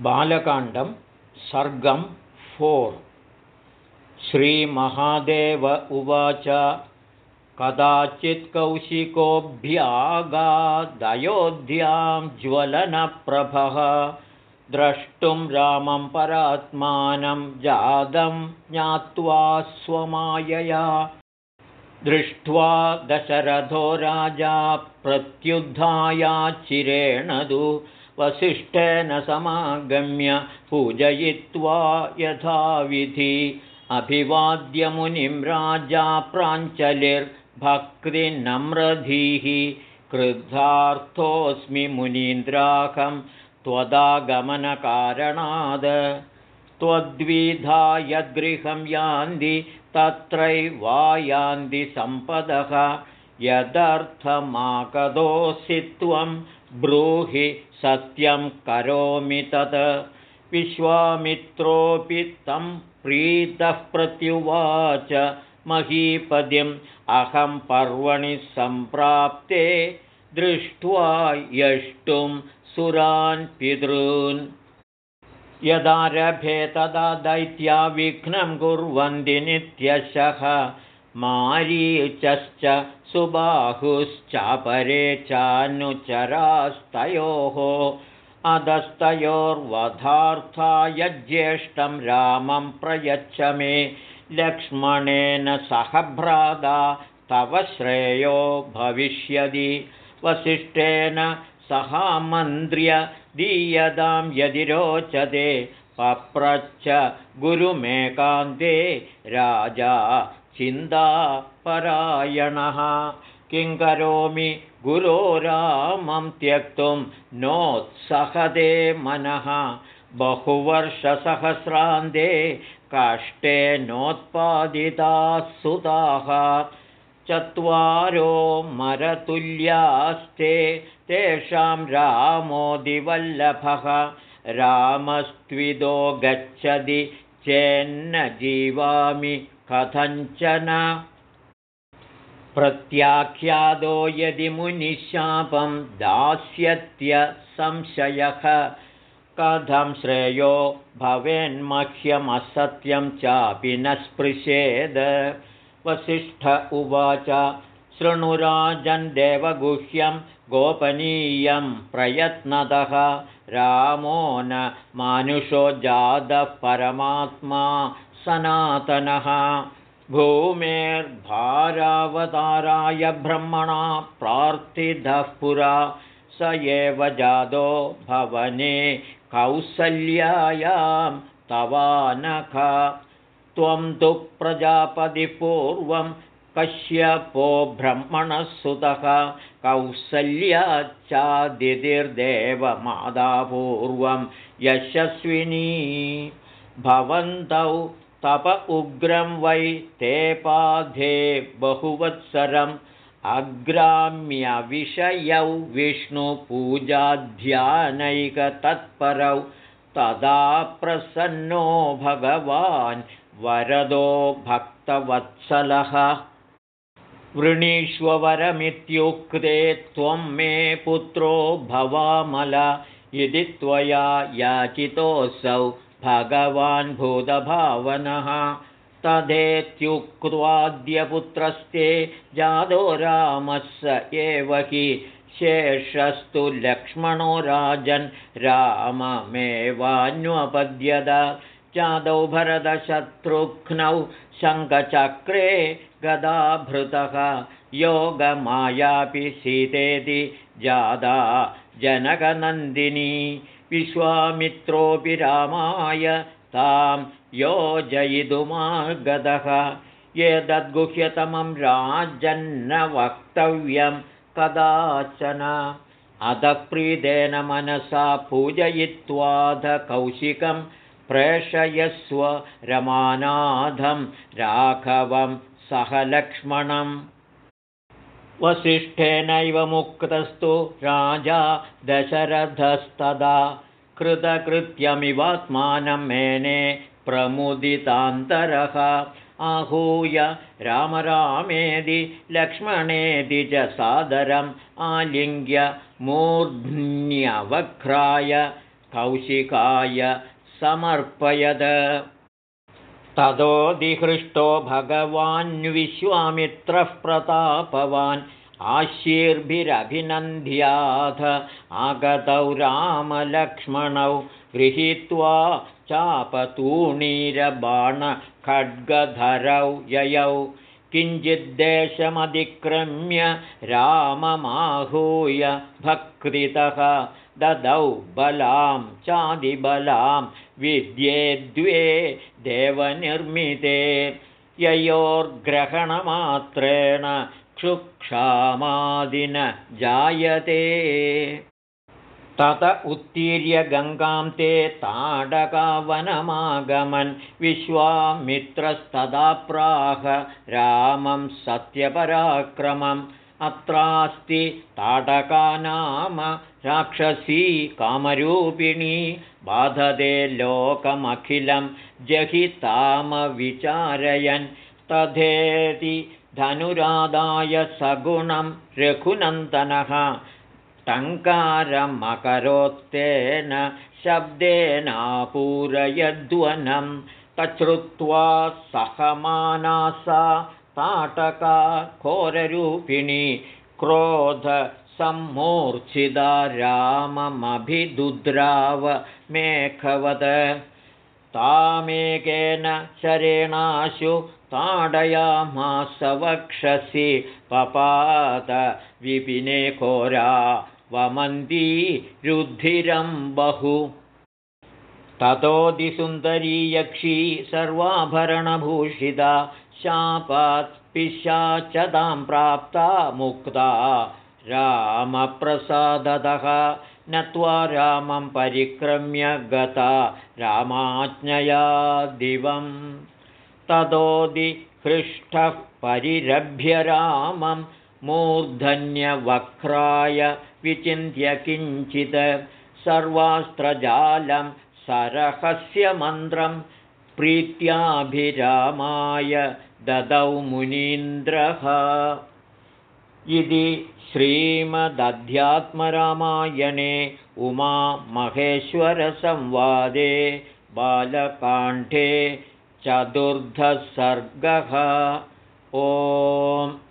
बालकाण्डं सर्गं four. श्रीमहादेव उवाच कदाचित् कौशिकोऽभ्यागादयोध्यां ज्वलनप्रभः द्रष्टुं रामं परात्मानं जातं ज्ञात्वा स्वमायया। दृष्ट्वा दशरथो राजा प्रत्युद्धायाच्चिरेण दु वसिष्ठेन समागम्य पूजयित्वा यथाविधि। अभिवाद्यमुनिं राजा प्राञ्चलिर्भक्तिनम्रधीः क्रुद्धार्थोऽस्मि त्वदागमनकारणाद्। त्वद्विधा यद्गृहं यान्ति तत्रैवा यान्ति सम्पदः यदर्थमाकदोऽसि त्वं ब्रूहि सत्यं करोमि तत्। विश्वामित्रोऽपि तं प्रीतः प्रत्युवाच महीपदिम्। अहं पर्वणि सम्प्राप्ते दृष्ट्वा यष्टुं सुरान् पितॄन्। यदारभे तदा दैत्या विघ्नं कुर्वन्ति नित्यशः मारीचश्च सुबाहुश्चापरे चानुचरास्तयोः अधस्तयोर्वधार्थाय ज्येष्ठं रामं प्रयच्छ मे। लक्ष्मणेन सह भ्राता तव श्रेयो भविष्यति। वसिष्ठेन सहामन्त्र्य दीयतां यदि रोचते पप्रच्छ गुरुमेकान्ते राजा चिन्तापरायणः। किं करोमि? गुरोरामं त्यक्तुं नोत्सहदे मनः। बहुवर्षसहस्रान्ते काष्ठे नोत्पादिताः सुताः। चत्वारो मरतुल्यास्ते तेषां रामोदिवल्लभः रामस्त्विदो गच्छति चेन्न जीवामि कथञ्चन प्रत्याख्यादो यदि मुनिशापं दास्यत्य संशयः। कथं श्रेयो भवेन्मह्यमसत्यं चापि न स्पृशेद। वसिष्ठ उवाच शृणुराजन् देवगुह्यं गोपनीयं प्रयत्नतः। रामो न मानुषो जातः परमात्मा सनातनः। भूमेर्भारावताराय ब्रह्मणा प्रार्थितः पुरा। स एव जादो भवने कौसल्यायां तवानख। त्वं तु प्रजापतिपूर्वं कश्यपो ब्रह्मणः सुतः कौसल्याच्चादितिर्देवमादापूर्वं यशस्विनी। भवन्तौ तप उग्रं वै ते पाधे बहुवत्सरम् अग्राम्यविषयौ विष्णुपूजाध्यानैकतत्परौ तदा प्रसन्नो भगवान् वरदो भक्तवत्सलः। वृणीष्वरमित्युक्ते त्वं मे पुत्रो भवामल इति त्वया याचितोऽसौ भगवान् भूतभावनः तदेत्युक्त्वाद्यपुत्रस्ते जादो रामस्य एव हि शेषस्तु लक्ष्मणो राजन् राममेवान्वपद्यत। जादौ भरतशत्रुघ्नौ शङ्खचक्रे गदाभृतः। योगमायापि सीतेति जादा जनकनन्दिनी विश्वामित्रोऽपि रामाय तां योजयितुमागतः। एतद्गुह्यतमं राजन्न वक्तव्यं कदाचन। अतः प्रीतेन मनसा पूजयित्वाध कौशिकं प्रेषयस्व रमानाथं राघवं सह लक्ष्मणम् वसिष्ठेनैव मुक्तस्तु राजा दशरथस्तदा। कृतकृत्यमिवात्मानं मेने प्रमुदितान्तरः। आहूय रामरामेदि लक्ष्मणेदि च सादरम् आलिङ्ग्य मूर्ध्न्यवक्राय कौशिकाय समर्पयद ततोदिहृष्टो भगवान्विश्वामित्रः प्रतापवान् आशीर्भिरभिनन्द्याथ आगतौ रामलक्ष्मणौ गृहीत्वा चापतूणीरबाणखड्गधरौ ययौ। किञ्चिद्देशमतिक्रम्य राममाहूय भक्तितः ददौ बलां चादिबलां विद्ये द्वे देवनिर्मिते। ययोर्ग्रहणमात्रेण क्षुक्षामादिन जायते। तत उत्तीर्य गङ्गां ते ताडकावनमागमन् विश्वामित्रस्तदा प्राह रामं सत्यपराक्रमम् अत्रास्ति ताडका नाम राक्षसी कामरूपिणी बाधते लोकमखिलं जहितामविचारयन् तथेति धनुरादाय सगुणं रघुनन्दनः टङ्कारमकरोत्तेन शब्देनापूरयद्वनं तच्छ्रुत्वा सहमानासा ताटका घोररूपिणी क्रोधसम्मूर्च्छिदा राममभिदुद्राव मेघवद तामेकेन शरेणाशु ताडयामास वक्षसि पपात विपिने घोरा वमन्ती रुधिरं बहु। ततोदिसुन्दरी यक्षी सर्वाभरणभूषिता शापात् पिशाचदां प्राप्ता मुक्ता रामप्रसादतः नत्वा रामं परिक्रम्य गता रामाज्ञया दिवं ततोदिहृष्टः परिरभ्य रामं मूर्धन्यवक्राय विचिन्त्य किञ्चित् सर्वास्त्रजालं सरहस्यमन्त्रं प्रीत्याभिरामाय ददौ मुनीन्द्रः। इति श्रीमदध्यात्मरामायणे उमामहेश्वरसंवादे बालकाण्ठे चतुर्धः सर्गः ओम्